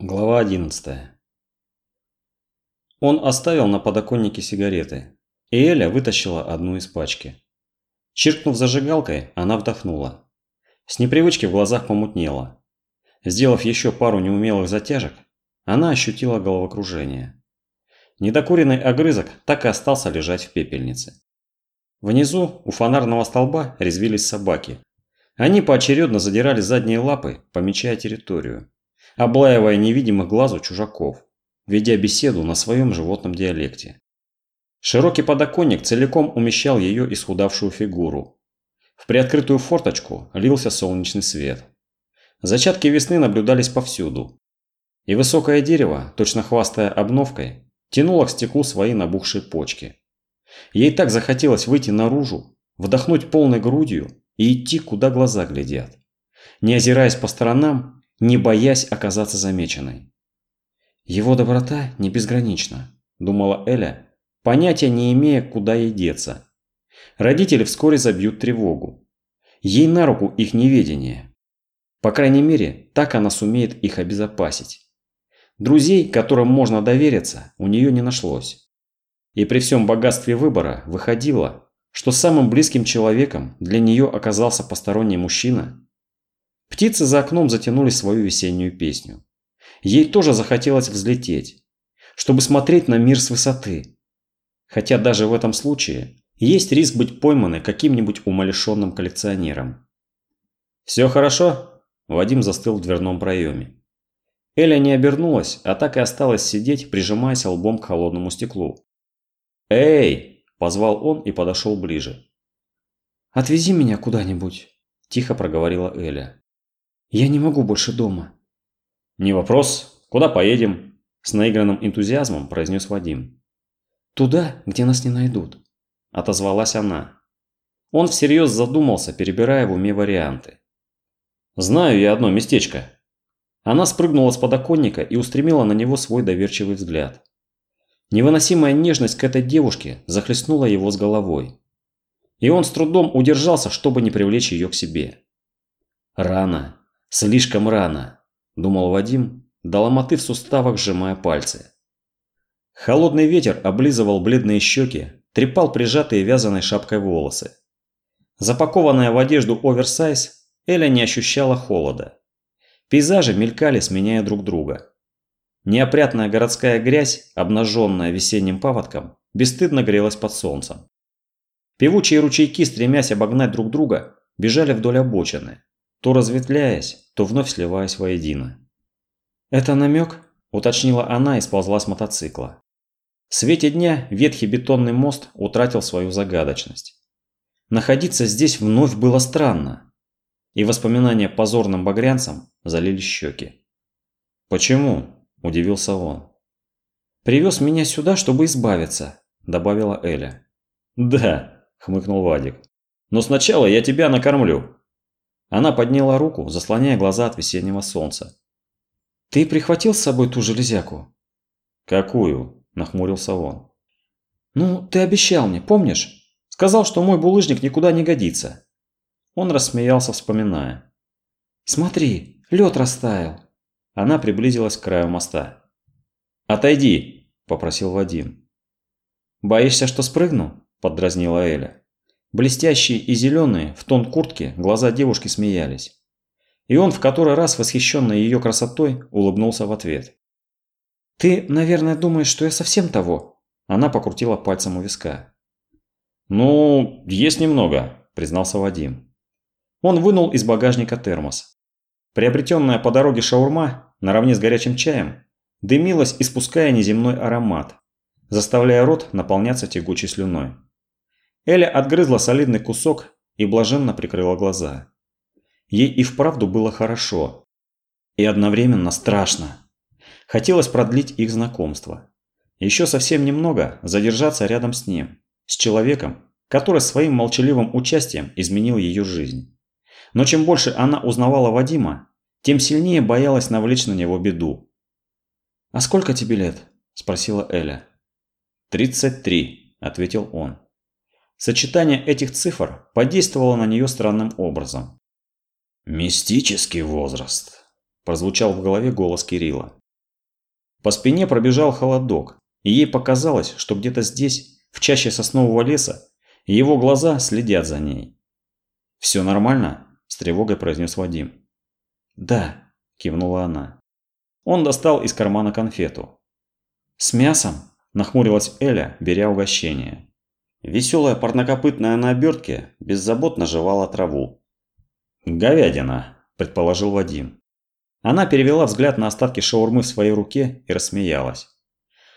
Глава 11 Он оставил на подоконнике сигареты, и Эля вытащила одну из пачки. Чиркнув зажигалкой, она вдохнула. С непривычки в глазах помутнело. Сделав еще пару неумелых затяжек, она ощутила головокружение. Недокуренный огрызок так и остался лежать в пепельнице. Внизу, у фонарного столба, резвились собаки. Они поочередно задирали задние лапы, помечая территорию облаивая невидимых глазу чужаков, ведя беседу на своем животном диалекте. Широкий подоконник целиком умещал ее исхудавшую фигуру. В приоткрытую форточку лился солнечный свет. Зачатки весны наблюдались повсюду. И высокое дерево, точно хвастая обновкой, тянуло к стеклу свои набухшие почки. Ей так захотелось выйти наружу, вдохнуть полной грудью и идти, куда глаза глядят. Не озираясь по сторонам, не боясь оказаться замеченной. «Его доброта не безгранична», – думала Эля, понятия не имея, куда ей деться. Родители вскоре забьют тревогу. Ей на руку их неведение. По крайней мере, так она сумеет их обезопасить. Друзей, которым можно довериться, у нее не нашлось. И при всем богатстве выбора выходило, что самым близким человеком для нее оказался посторонний мужчина, Птицы за окном затянули свою весеннюю песню. Ей тоже захотелось взлететь, чтобы смотреть на мир с высоты. Хотя даже в этом случае есть риск быть пойманной каким-нибудь умалишенным коллекционером. «Все хорошо?» Вадим застыл в дверном проеме. Эля не обернулась, а так и осталась сидеть, прижимаясь лбом к холодному стеклу. «Эй!» – позвал он и подошел ближе. «Отвези меня куда-нибудь», – тихо проговорила Эля. Я не могу больше дома. Не вопрос. Куда поедем? С наигранным энтузиазмом произнес Вадим. Туда, где нас не найдут. Отозвалась она. Он всерьез задумался, перебирая в уме варианты. Знаю я одно местечко. Она спрыгнула с подоконника и устремила на него свой доверчивый взгляд. Невыносимая нежность к этой девушке захлестнула его с головой. И он с трудом удержался, чтобы не привлечь ее к себе. Рано, Слишком рано, думал Вадим, до в суставах сжимая пальцы. Холодный ветер облизывал бледные щеки, трепал прижатые вязаной шапкой волосы. Запакованная в одежду оверсайз, Эля не ощущала холода. Пейзажи мелькали, сменяя друг друга. Неопрятная городская грязь, обнаженная весенним паводком, бесстыдно грелась под солнцем. Певучие ручейки, стремясь обогнать друг друга, бежали вдоль обочины то разветвляясь, то вновь сливаясь воедино. «Это намек?» – уточнила она и сползла с мотоцикла. В свете дня ветхий бетонный мост утратил свою загадочность. Находиться здесь вновь было странно, и воспоминания позорным багрянцам залили щеки. «Почему?» – удивился он. «Привез меня сюда, чтобы избавиться», – добавила Эля. «Да», – хмыкнул Вадик. «Но сначала я тебя накормлю». Она подняла руку, заслоняя глаза от весеннего солнца. «Ты прихватил с собой ту железяку?» «Какую?» – нахмурился он. «Ну, ты обещал мне, помнишь? Сказал, что мой булыжник никуда не годится». Он рассмеялся, вспоминая. «Смотри, лед растаял». Она приблизилась к краю моста. «Отойди!» – попросил Вадим. «Боишься, что спрыгну?» – поддразнила Эля. Блестящие и зеленые, в тон куртки, глаза девушки смеялись. И он в который раз, восхищенный ее красотой, улыбнулся в ответ. «Ты, наверное, думаешь, что я совсем того?» Она покрутила пальцем у виска. «Ну, есть немного», – признался Вадим. Он вынул из багажника термос. Приобретенная по дороге шаурма, наравне с горячим чаем, дымилась, испуская неземной аромат, заставляя рот наполняться тягучей слюной. Эля отгрызла солидный кусок и блаженно прикрыла глаза. Ей и вправду было хорошо. И одновременно страшно. Хотелось продлить их знакомство. Еще совсем немного задержаться рядом с ним, с человеком, который своим молчаливым участием изменил ее жизнь. Но чем больше она узнавала Вадима, тем сильнее боялась навлечь на него беду. «А сколько тебе лет?» – спросила Эля. «Тридцать три», – ответил он. Сочетание этих цифр подействовало на нее странным образом. «Мистический возраст», – прозвучал в голове голос Кирилла. По спине пробежал холодок, и ей показалось, что где-то здесь, в чаще соснового леса, его глаза следят за ней. «Все нормально?» – с тревогой произнес Вадим. «Да», – кивнула она. Он достал из кармана конфету. «С мясом?» – нахмурилась Эля, беря угощение. Веселая парнокопытная на обертке беззаботно жевала траву. «Говядина», – предположил Вадим. Она перевела взгляд на остатки шаурмы в своей руке и рассмеялась.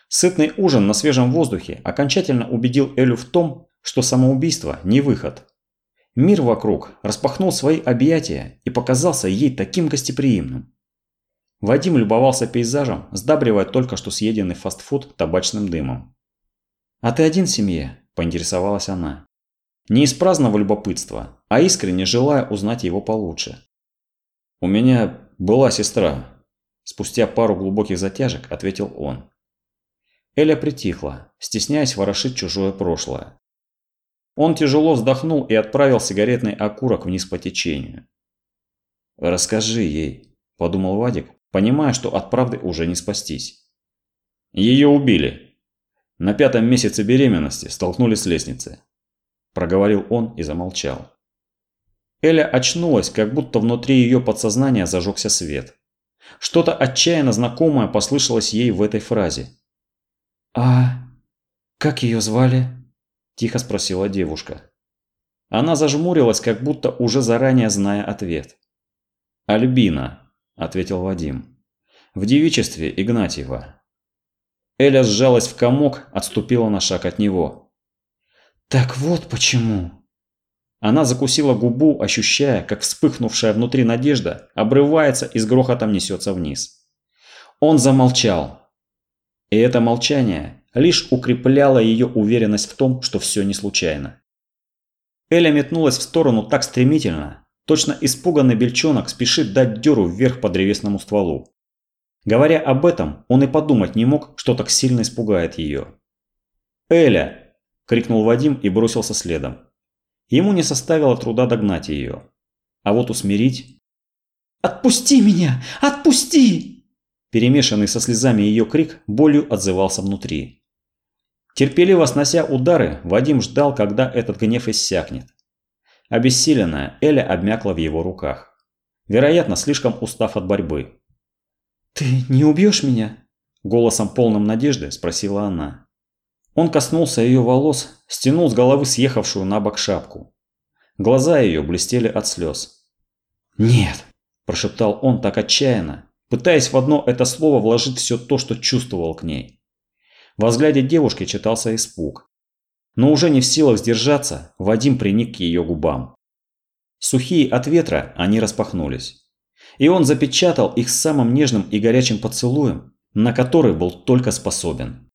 Сытный ужин на свежем воздухе окончательно убедил Элю в том, что самоубийство не выход. Мир вокруг распахнул свои объятия и показался ей таким гостеприимным. Вадим любовался пейзажем, сдабривая только что съеденный фастфуд табачным дымом. «А ты один в семье?» – поинтересовалась она. Не из праздного любопытства, а искренне желая узнать его получше. «У меня была сестра», – спустя пару глубоких затяжек ответил он. Эля притихла, стесняясь ворошить чужое прошлое. Он тяжело вздохнул и отправил сигаретный окурок вниз по течению. «Расскажи ей», – подумал Вадик, понимая, что от правды уже не спастись. Ее убили. На пятом месяце беременности столкнулись с лестницы. Проговорил он и замолчал. Эля очнулась, как будто внутри ее подсознания зажегся свет. Что-то отчаянно знакомое послышалось ей в этой фразе. «А как ее звали?» – тихо спросила девушка. Она зажмурилась, как будто уже заранее зная ответ. «Альбина», – ответил Вадим. «В девичестве Игнатьева». Эля сжалась в комок, отступила на шаг от него. «Так вот почему». Она закусила губу, ощущая, как вспыхнувшая внутри надежда обрывается и с грохотом несется вниз. Он замолчал. И это молчание лишь укрепляла ее уверенность в том, что все не случайно. Эля метнулась в сторону так стремительно, точно испуганный бельчонок спешит дать дёру вверх по древесному стволу. Говоря об этом, он и подумать не мог, что так сильно испугает ее. «Эля!» – крикнул Вадим и бросился следом. Ему не составило труда догнать ее. А вот усмирить... «Отпусти меня! Отпусти!» Перемешанный со слезами ее крик болью отзывался внутри. Терпеливо снося удары, Вадим ждал, когда этот гнев иссякнет. Обессиленная, Эля обмякла в его руках. Вероятно, слишком устав от борьбы. «Ты не убьешь меня?» Голосом полным надежды спросила она. Он коснулся ее волос, стянул с головы съехавшую на бок шапку. Глаза ее блестели от слез. «Нет!» – прошептал он так отчаянно, пытаясь в одно это слово вложить все то, что чувствовал к ней. Во взгляде девушки читался испуг. Но уже не в силах сдержаться, Вадим приник к ее губам. Сухие от ветра, они распахнулись. И он запечатал их самым нежным и горячим поцелуем, на который был только способен.